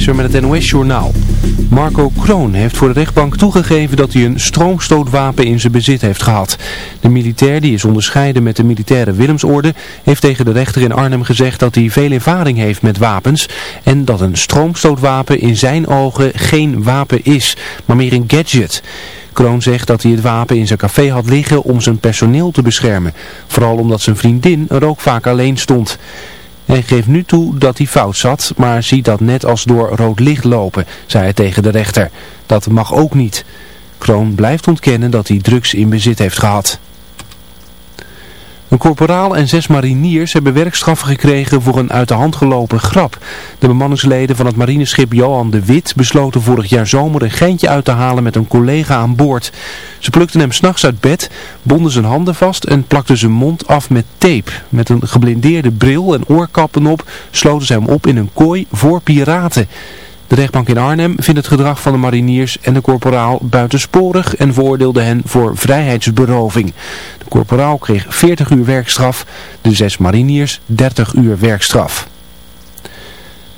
Visser met het NOS-journaal. Marco Kroon heeft voor de rechtbank toegegeven dat hij een stroomstootwapen in zijn bezit heeft gehad. De militair, die is onderscheiden met de militaire Willemsorde, heeft tegen de rechter in Arnhem gezegd dat hij veel ervaring heeft met wapens. En dat een stroomstootwapen in zijn ogen geen wapen is, maar meer een gadget. Kroon zegt dat hij het wapen in zijn café had liggen om zijn personeel te beschermen. Vooral omdat zijn vriendin er ook vaak alleen stond. Hij geeft nu toe dat hij fout zat, maar ziet dat net als door rood licht lopen, zei hij tegen de rechter. Dat mag ook niet. Kroon blijft ontkennen dat hij drugs in bezit heeft gehad. Een korporaal en zes mariniers hebben werkstraffen gekregen voor een uit de hand gelopen grap. De bemanningsleden van het marineschip Johan de Wit besloten vorig jaar zomer een geintje uit te halen met een collega aan boord. Ze plukten hem s'nachts uit bed, bonden zijn handen vast en plakten zijn mond af met tape. Met een geblindeerde bril en oorkappen op sloten ze hem op in een kooi voor piraten. De rechtbank in Arnhem vindt het gedrag van de mariniers en de korporaal buitensporig en veroordeelde hen voor vrijheidsberoving. De korporaal kreeg 40 uur werkstraf, de zes mariniers 30 uur werkstraf.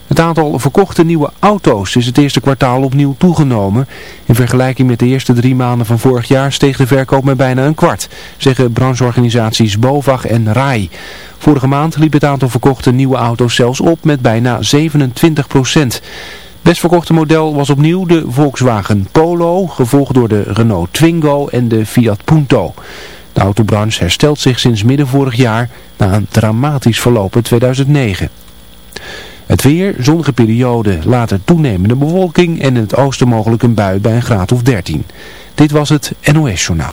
Het aantal verkochte nieuwe auto's is het eerste kwartaal opnieuw toegenomen. In vergelijking met de eerste drie maanden van vorig jaar steeg de verkoop met bijna een kwart, zeggen brancheorganisaties BOVAG en RAI. Vorige maand liep het aantal verkochte nieuwe auto's zelfs op met bijna 27 procent. Best verkochte model was opnieuw de Volkswagen Polo, gevolgd door de Renault Twingo en de Fiat Punto. De autobranche herstelt zich sinds midden vorig jaar na een dramatisch verlopen 2009. Het weer, zonnige periode, later toenemende bewolking en in het oosten mogelijk een bui bij een graad of 13. Dit was het NOS Journaal.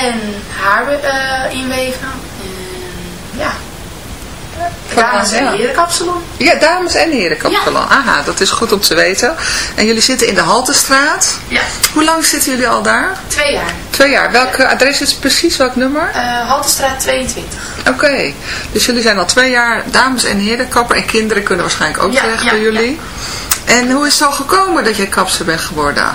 En haar eh, inweven. En ja. Dames en ja. heren kapsalon. Ja, dames en heren kapsalon. Aha, dat is goed om te weten. En jullie zitten in de Haltestraat. Ja, Hoe lang zitten jullie al daar? twee jaar. Twee jaar. Welk eh, adres is precies? Welk nummer? Eh Haltestraat 22. Oké, dus jullie zijn al twee jaar dames en heren kapper en kinderen kunnen waarschijnlijk ook Ja, terecht ja, bij jullie. En hoe is het zo gekomen dat jij kapster bent geworden?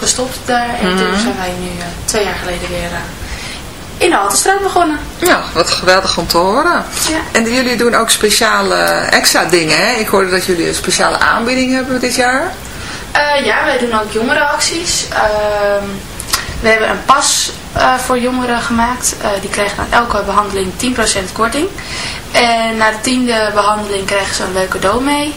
gestopt daar. En toen zijn wij nu eh, twee jaar geleden weer eh, in de Haltestraat begonnen. Ja, wat geweldig om te horen. Ja. En jullie doen ook speciale extra dingen, hè? Ik hoorde dat jullie een speciale aanbieding hebben dit jaar. Eh, ja, wij doen ook jongerenacties. Ehm, we hebben een pas eh, voor jongeren gemaakt. Eh, die krijgen aan elke behandeling 10% korting. En na de tiende behandeling krijgen ze een leuke cadeau mee.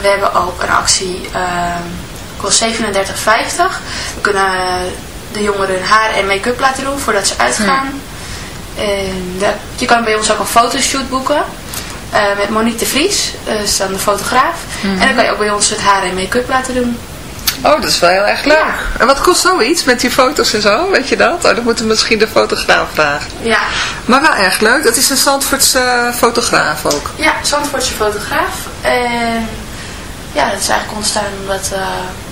We hebben ook een actie, ehm kost 37,50. We kunnen de jongeren hun haar en make-up laten doen voordat ze uitgaan. En de- je kan bij ons ook een fotoshoot boeken. eh, met Monique de Vries, dat is dan de fotograaf. En dan kan je ook bij ons het haar en make-up laten doen. Oh, dat is wel heel erg leuk. Ja. En wat kost zoiets met die foto's en zo? Weet je dat? Oh, dan moeten we misschien de fotograaf vragen. Ja, Maar wel erg leuk. Dat is een Zandvoortse eh, fotograaf ook. ja Zandvoortse fotograaf. En ja, dat is eigenlijk ontstaan omdat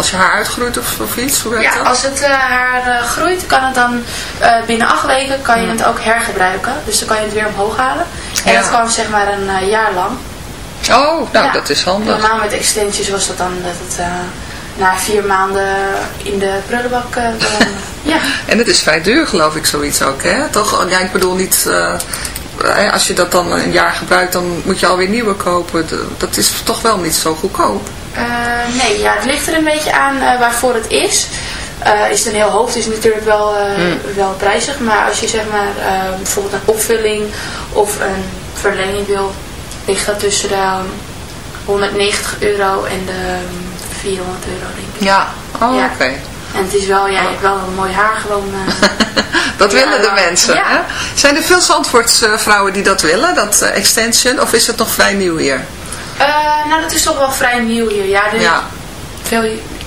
als je haar uitgroeit of, of iets. Hoe werkt Ja, dat? als het eh, haar eh, groeit, kan het dan eh, binnen acht weken kan je het ook hergebruiken. Dus dan kan je het weer omhoog halen. En Ja. dat kan zeg maar een jaar lang. Oh, nou Ja. dat is handig. Normaal met extensions was dat dan dat het na vier maanden in de prullenbak ja. En het is vrij duur geloof ik zoiets ook, hè? Toch, ja, ik bedoel niet... als je dat dan een jaar gebruikt, dan moet je alweer nieuwe kopen. Dat is toch wel niet zo goedkoop. Eh, nee, ja, het ligt er een beetje aan eh, waarvoor het is. Eh, is het een heel hoofd, is het natuurlijk wel, eh, wel prijzig. Maar als je zeg maar bijvoorbeeld een opvulling of een verlenging wil, ligt dat tussen de um, 190 euro en de um, 400 euro denk ik. Ja. Oh, Ja. oké. En het is wel, ja, hebt wel een mooi haar gewoon. eh, Dat Ja, willen de mensen, Ja. hè? Zijn er veel Zandvoortse vrouwen die dat willen, dat eh, extension? Of is het nog vrij nieuw hier? eh, nou, dat is toch wel vrij nieuw hier. Ja, er- Ja. veel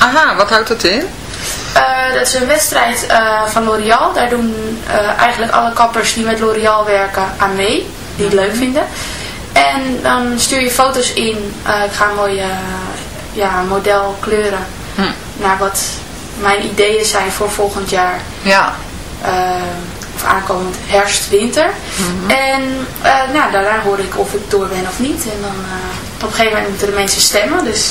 Aha, wat houdt dat in? Eh, dat is een wedstrijd eh, van L'Oreal. Daar doen eh, eigenlijk alle kappers die met L'Oreal werken aan mee. Die het leuk vinden. En dan stuur je foto's in. Ik ga een mooie ja, model kleuren. Naar wat mijn ideeën zijn voor volgend jaar. Ja. of aankomend herfst, winter. En eh, nou, daarna hoor ik of ik door ben of niet. En dan op een gegeven moment moeten de mensen stemmen. Dus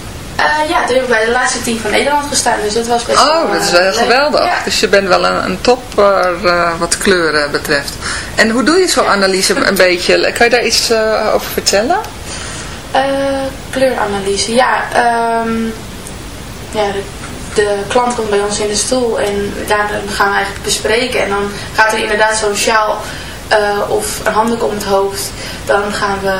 Eh, ja, toen heb ik bij de laatste team van Nederland gestaan. Dus dat was best wel Oh, dat is eh, wel geweldig. Ja. Dus je bent wel een, een topper eh, wat kleuren betreft. En hoe doe je zo'n analyse een beetje? Kan je daar iets over vertellen? Kleuranalyse, ja. ehm, ja de, de klant komt bij ons in de stoel en daar gaan we eigenlijk bespreken. En dan gaat er inderdaad zo'n sjaal of een handdoek om het hoofd. Dan gaan we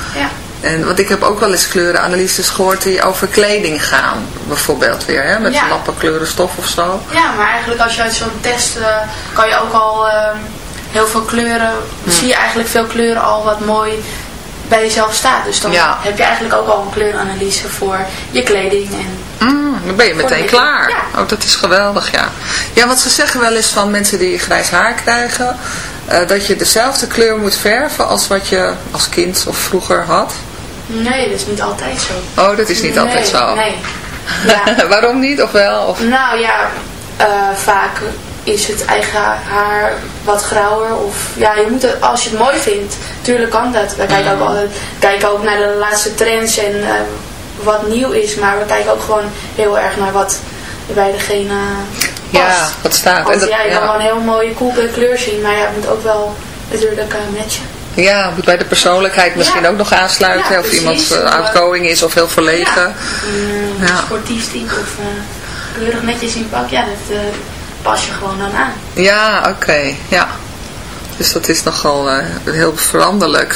Ja. En want ik heb ook wel eens kleurenanalyses gehoord die over kleding gaan. Bijvoorbeeld weer, hè, met Ja. lappen kleurenstof of zo. Ja, maar eigenlijk als je uit zo'n test eh, kan je ook al ehm, heel veel kleuren, zie je eigenlijk veel kleuren al wat mooi bij jezelf staat. Dus dan Ja. heb je eigenlijk ook al een kleuranalyse voor je kleding. En, Mm, dan ben je meteen klaar. Ja. Oh, dat is geweldig, ja. Ja, want ze zeggen wel eens van mensen die grijs haar krijgen... eh, dat je dezelfde kleur moet verven als wat je als kind of vroeger had. nee, dat is niet altijd zo. Oh, dat is niet altijd zo. Nee. Ja. Waarom niet? Of wel? Of... Nou ja, eh, vaak is het eigen haar wat grauwer. Of ja, je moet het, als je het mooi vindt, tuurlijk kan dat. We kijken ook, altijd, kijken ook naar de laatste trends en eh, wat nieuw is. Maar we kijken ook gewoon heel erg naar wat bij degene past. Ja, wat staat. Want En dat- ja, je ja. kan wel een heel mooie cool kleur zien, maar ja, het moet ook wel natuurlijk uh, matchen. Ja, moet bij de persoonlijkheid misschien Ja. ook nog aansluiten. Ja, of iemand eh, outgoing is of heel verlegen. Ja. sportief type of uh, keurig netjes in pak, ja, dat uh, pas je gewoon dan aan. Ja, oké. Ja. Dus dat is nogal heel veranderlijk.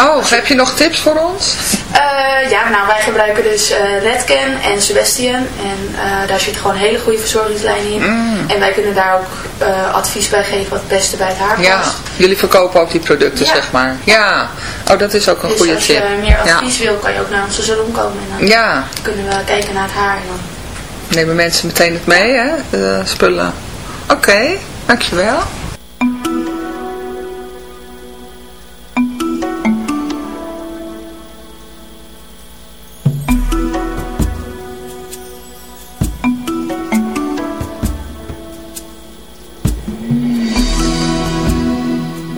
Oh, heb je nog tips voor ons? Eh, ja, nou wij gebruiken dus eh Redken en Sebastian. En eh, daar zit gewoon een hele goede verzorgingslijn in. En wij kunnen daar ook advies bij geven wat het beste bij het haar past. Ja, jullie verkopen ook die producten, Ja. zeg maar. Ja, oh, dat is ook een Dus goede als tip. je meer ja. advies wil, kan je ook naar onze salon komen. En dan ja, kunnen we kijken naar het haar. En dan nemen mensen meteen het mee, hè, de spullen. Oké, dankjewel.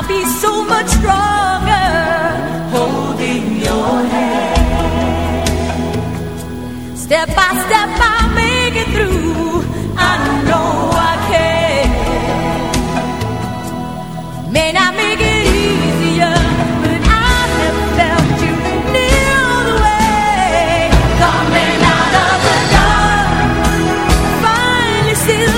I'll be so much stronger holding your hand. Step by step, I'll make it through. I know I can. May not make it easier, but I have felt you the way. Coming out of the dark, finally see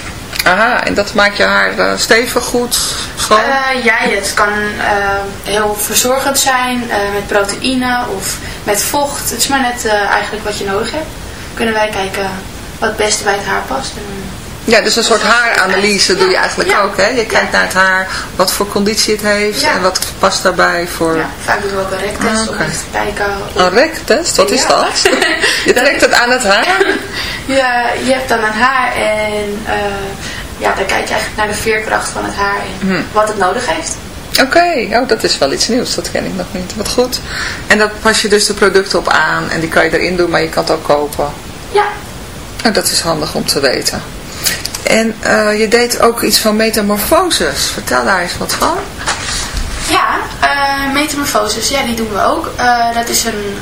Aha, en dat maakt je haar eh, stevig, goed, schoon? Eh, ja, het kan eh, heel verzorgend zijn met proteïne of met vocht. Het is maar net eigenlijk wat je nodig hebt. Kunnen wij kijken wat het beste bij het haar past. En, Ja, dus een soort haaranalyse doe je eigenlijk Ja. ook, hè? Je kijkt Ja. naar het haar, wat voor conditie het heeft Ja. en wat past daarbij voor... ja, vaak doen we ook een rektest Ah, om te kijken. of- Een rektest, wat is dat? Je trekt het aan het haar? Ja, je hebt dan een haar en ja, dan kijk je eigenlijk naar de veerkracht van het haar en Hm. wat het nodig heeft. Oké, oh, dat is wel iets nieuws, dat ken ik nog niet. Wat goed. En daar pas je dus de producten op aan en die kan je erin doen, maar je kan het ook kopen. Ja, Nou, dat is handig om te weten. En eh, je deed ook iets van metamorfoses. Vertel daar eens wat van. ja metamorfoses, ja, die doen we ook. Eh, dat is een,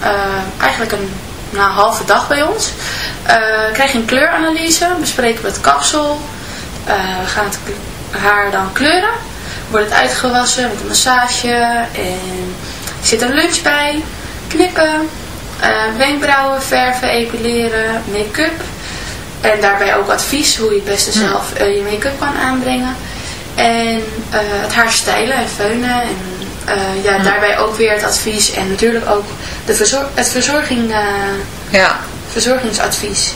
eigenlijk een nou, halve dag bij ons. Krijg je een kleuranalyse, bespreken we het kapsel. Eh, gaan het kle- haar dan kleuren. Wordt het uitgewassen met een massage en er zit een lunch bij. Knippen, eh, wenkbrauwen verven, epileren, make-up. En daarbij ook advies hoe je het beste zelf eh, je make-up kan aanbrengen. En eh, het haar stijlen en feunen. En eh, ja, daarbij ook weer het advies. En natuurlijk ook de verzor het verzorging, eh, Ja. verzorgingsadvies.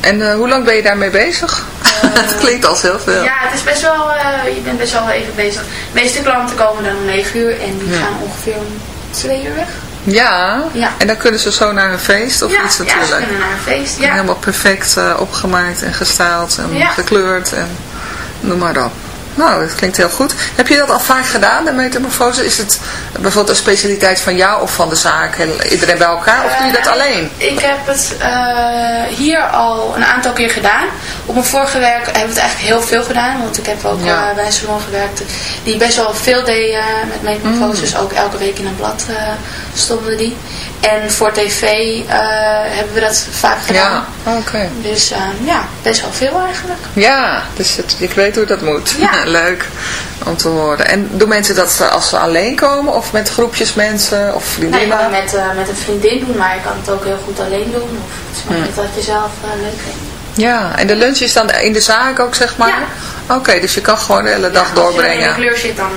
En eh, hoe lang ben je daarmee bezig? Het klinkt als heel veel. Ja, het is best wel, eh, je bent best wel even bezig. De meeste klanten komen dan om 9 uur en die gaan ongeveer om 2 uur weg. Ja. Ja. En dan kunnen ze zo naar een feest of ja, iets ja, ze natuurlijk. kunnen naar een feest. Ja. Helemaal perfect eh, opgemaakt en gestyled en gekleurd en noem maar op. Nou, dat klinkt heel goed. Heb je dat al vaak gedaan, de metamorfose? Is het bijvoorbeeld een specialiteit van jou of van de zaak en iedereen bij elkaar? Of doe je dat Eh, alleen? Ik heb het eh, hier al een aantal keer gedaan. Op mijn vorige werk hebben we het eigenlijk heel veel gedaan. Want ik heb ook Ja. eh, bij een salon gewerkt die best wel veel deed met metamorfoses. Mm. Ook elke week in een blad stonden die. En voor tv hebben we dat vaak gedaan. Ja, oké. Dus eh, ja, best wel veel eigenlijk. Ja, dus het, ik weet hoe dat moet. Ja. Leuk om te horen. En doen mensen dat als ze alleen komen of met groepjes mensen of Nee, je vriendinnen? kan het met, eh, met een vriendin doen, maar je kan het ook heel goed alleen doen. Of het is maar wat je zelf eh, leuk vindt. Ja, en de lunch is dan in de zaak ook, zeg maar? Oké, dus je kan gewoon de hele dag Als je in doorbrengen. de kleur zit, dan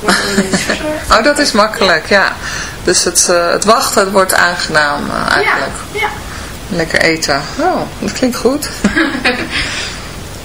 wordt een lunch verzorgd. Oh, dat is makkelijk, ja. Dus het, het wachten het wordt aangenaam eigenlijk. Ja, ja. Lekker eten. Oh, dat klinkt goed.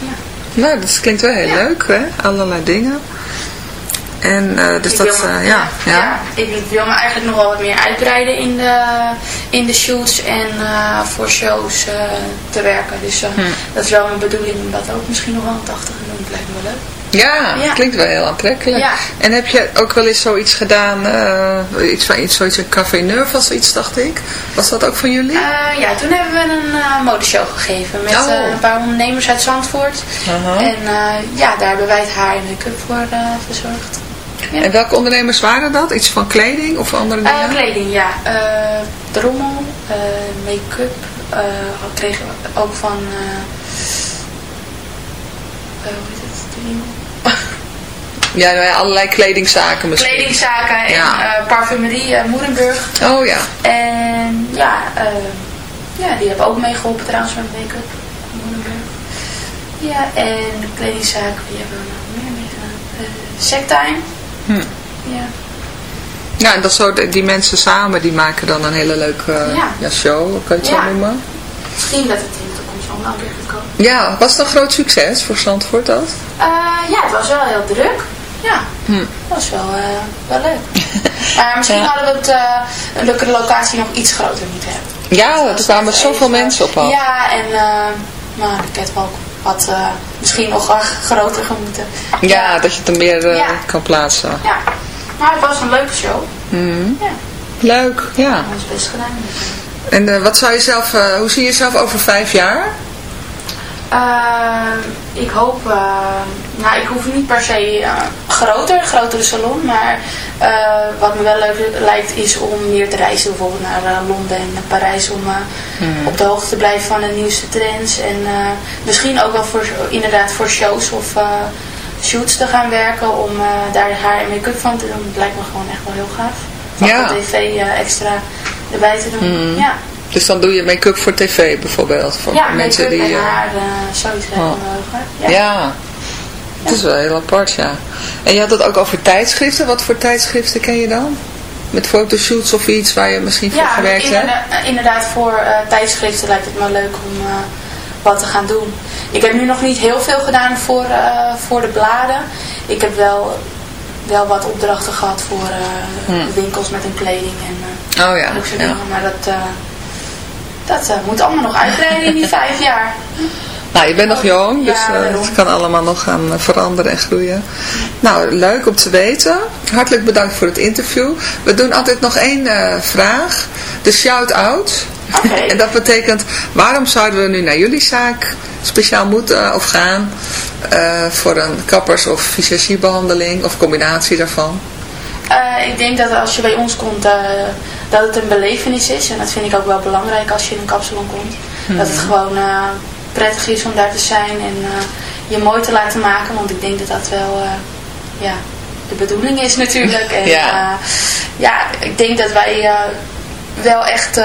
ja. Nou, dat klinkt wel heel Ja. leuk, hè? Allerlei dingen. En eh, dus Ik dat, me- eh, ja, ja. ik wil me eigenlijk nog wel wat meer uitbreiden in de, in de shoots en eh, voor shows te werken. Dus Hm. dat is wel mijn bedoeling om dat ook misschien nog wel aan het te doen. Dat lijkt me wel leuk. Ja, Ja. klinkt wel heel aantrekkelijk. Ja. En heb je ook wel eens zoiets gedaan, eh, iets van iets, zoiets, een café Nerve of zoiets, dacht ik? Was dat ook van jullie? Eh, ja, toen hebben we een eh, modeshow gegeven met Oh. een paar ondernemers uit Zandvoort. En ja, daar hebben wij het haar en make-up voor verzorgd. Ja. En welke ondernemers waren dat? Iets van kleding of andere dingen? kleding, ja. Drommel, make-up. kregen we ook van... hoe ja, nou ja, allerlei kledingzaken misschien. Kledingzaken en Ja. eh, parfumerie eh, Moerenburg. Oh ja. En ja, eh, ja, die hebben ook meegeholpen trouwens met make-up. Moerenburg. Ja, en de kledingzaken, die hebben we nog meer meegedaan. Sectime. Hm. Ja. Ja, en dat zo, die mensen samen, die maken dan een hele leuke Ja. show, kan je het zo noemen? Misschien dat het Ja, was het een groot succes voor Zandvoort dat? Eh, ja, het was wel heel druk. Ja, dat was wel, eh, wel leuk. Maar misschien Ja. hadden we het, eh, een leuke locatie nog iets groter moeten hebben. Ja, er kwamen zoveel mensen op af. Ja, en nou, de catwalk had misschien nog groter gemoeten. Ja, dat je het er meer Ja. kan plaatsen. Ja, maar het was een leuke show. Mhm. Ja, Leuk, ja. best gedaan. En wat zou je zelf, hoe zie je jezelf over vijf jaar? Eh, ik hoop, eh, nou ik hoef niet per se eh, groter, grotere salon, maar eh, wat me wel leuk lijkt is om meer te reizen, bijvoorbeeld naar Londen en Parijs, om eh, op de hoogte te blijven van de nieuwste trends en misschien ook wel voor, inderdaad voor shows of shoots te gaan werken, om daar haar en make-up van te doen. Dat lijkt me gewoon echt wel heel gaaf. Van Ja. de tv extra erbij te doen. Ja, Dus dan doe je make-up voor tv bijvoorbeeld. Voor ja mensen die. en eh, haar, eh, Oh. gaaf. ja. het is wel heel apart, ja. En je had het ook over tijdschriften. Wat voor tijdschriften ken je dan? Met fotoshoots of iets waar je misschien voor Ja, gewerkt hebt? inderdaad, inderdaad voor eh, tijdschriften lijkt het me leuk om eh, wat te gaan doen. Ik heb nu nog niet heel veel gedaan voor, eh, voor de bladen. Ik heb wel, wel wat opdrachten gehad voor eh, winkels met een kleding en eh Oh ja, dat soort ja. dingen. Maar dat, eh, dat eh, moet allemaal nog uitbreiden in die vijf jaar. Nou, je bent nog jong, dus Ja, eh, het kan allemaal nog gaan eh, veranderen en groeien. Nou, leuk om te weten. Hartelijk bedankt voor het interview. We doen altijd nog één vraag. De shout-out. En dat betekent, waarom zouden we nu naar jullie zaak speciaal moeten of gaan voor een kappers- of visagiebehandeling of combinatie daarvan? Ik denk dat als je bij ons komt, dat het een belevenis is. En dat vind ik ook wel belangrijk als je in een kapsalon komt. Dat het gewoon eh, prettig is om daar te zijn en eh, je mooi te laten maken. Want ik denk dat dat wel eh, ja, de bedoeling is natuurlijk. En, Ja. ja. ik denk dat wij wel echt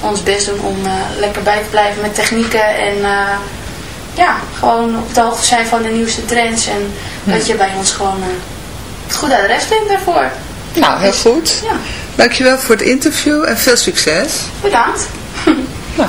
ons best doen om lekker bij te blijven met technieken. En ja, gewoon op de hoogte zijn van de nieuwste trends. En dat je bij ons gewoon... het goede adres vindt daarvoor. Nou, heel goed. Ja, Dankjewel voor het interview en veel succes. bedankt. Nou.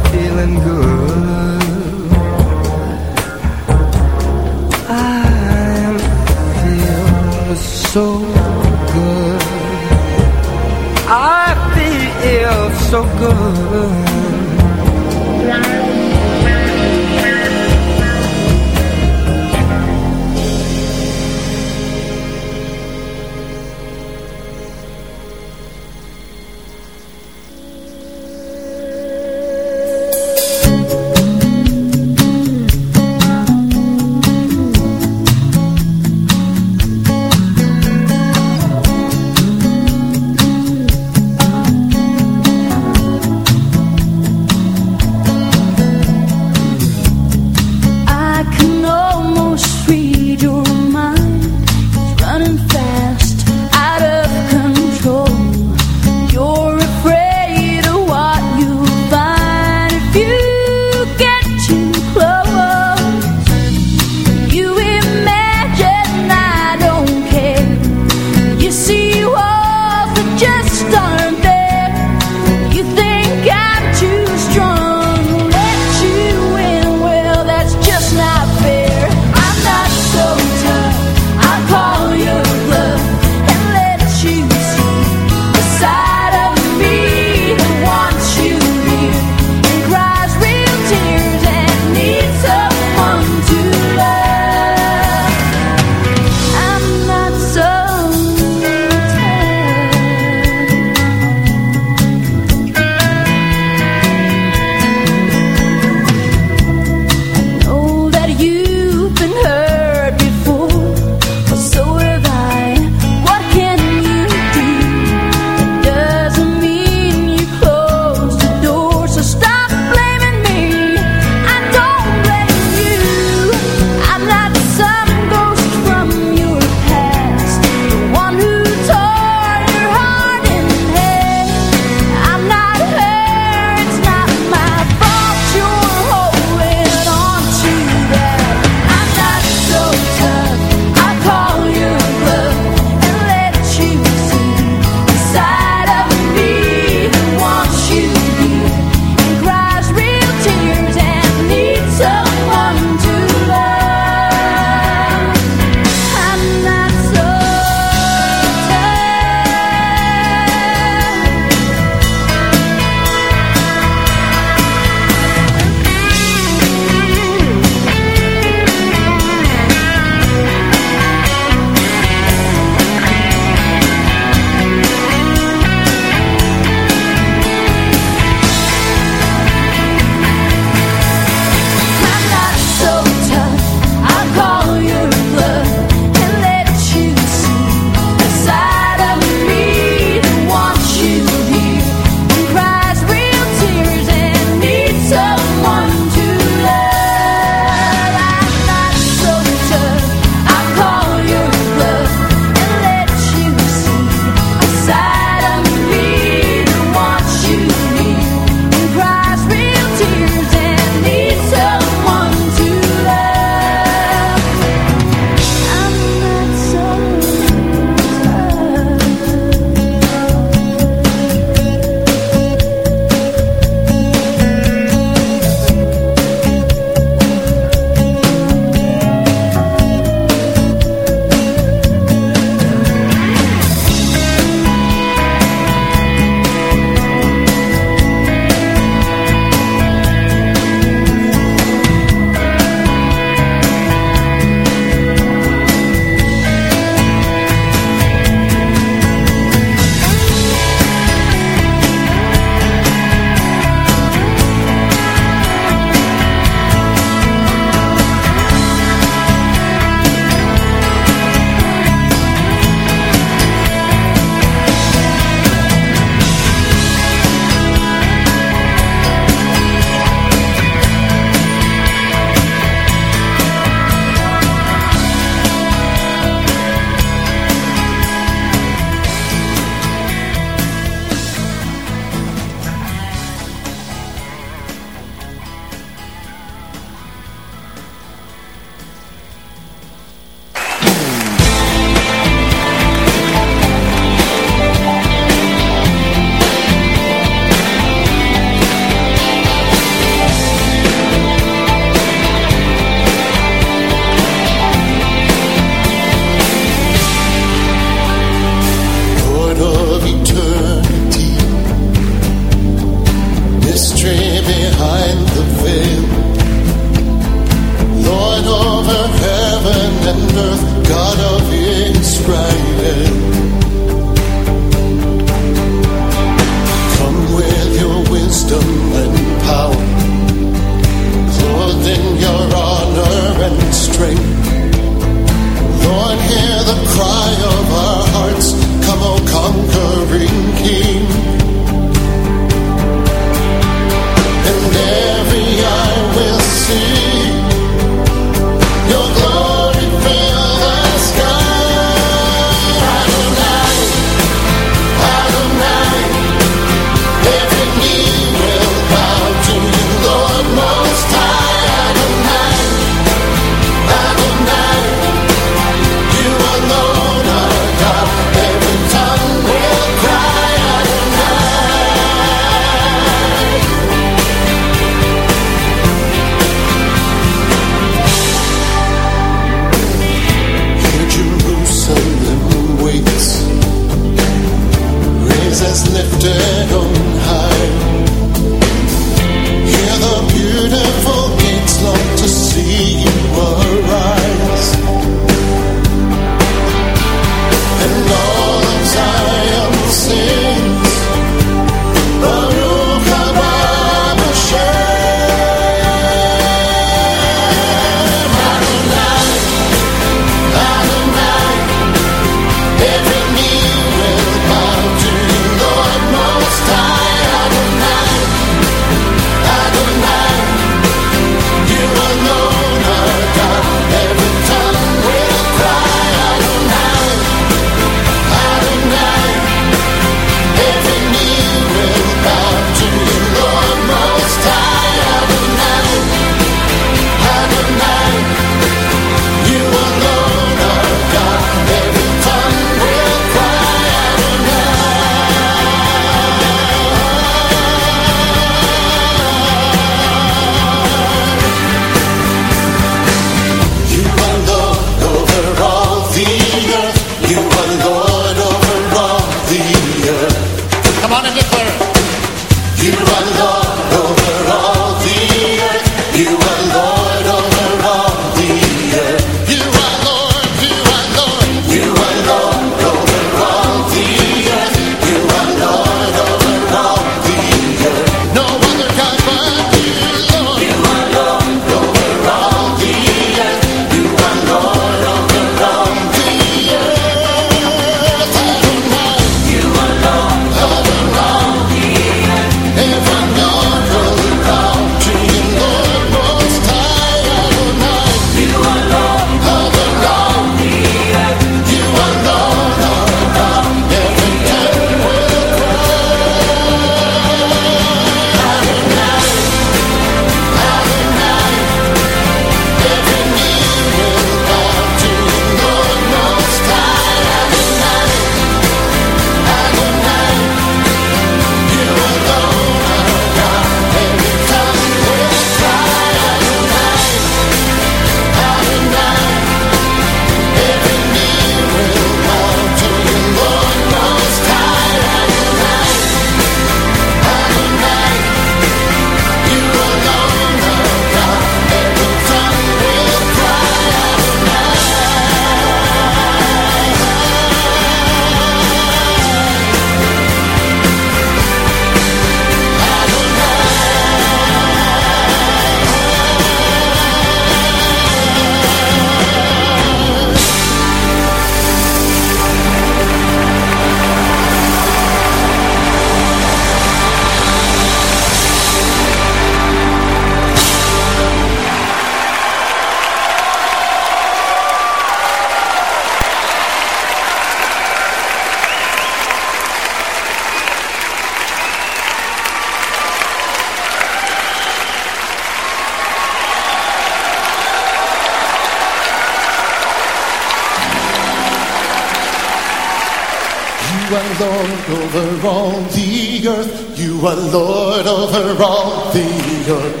are Lord over all the earth. You are Lord over all the earth.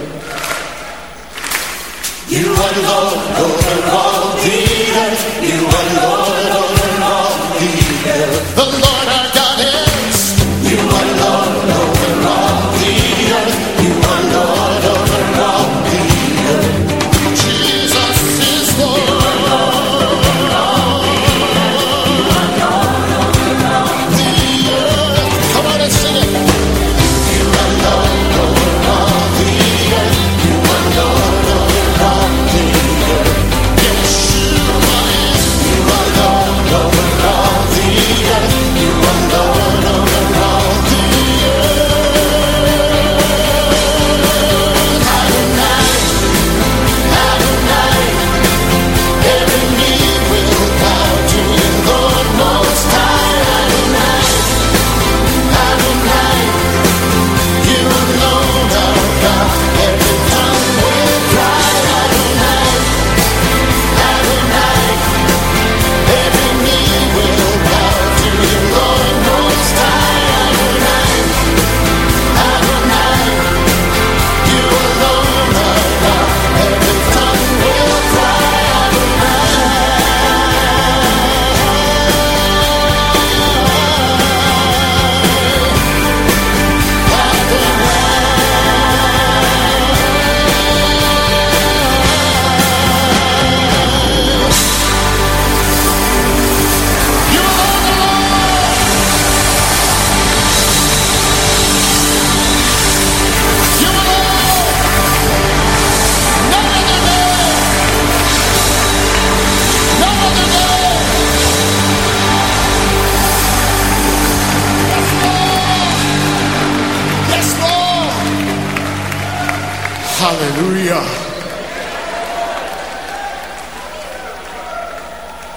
You are Lord over all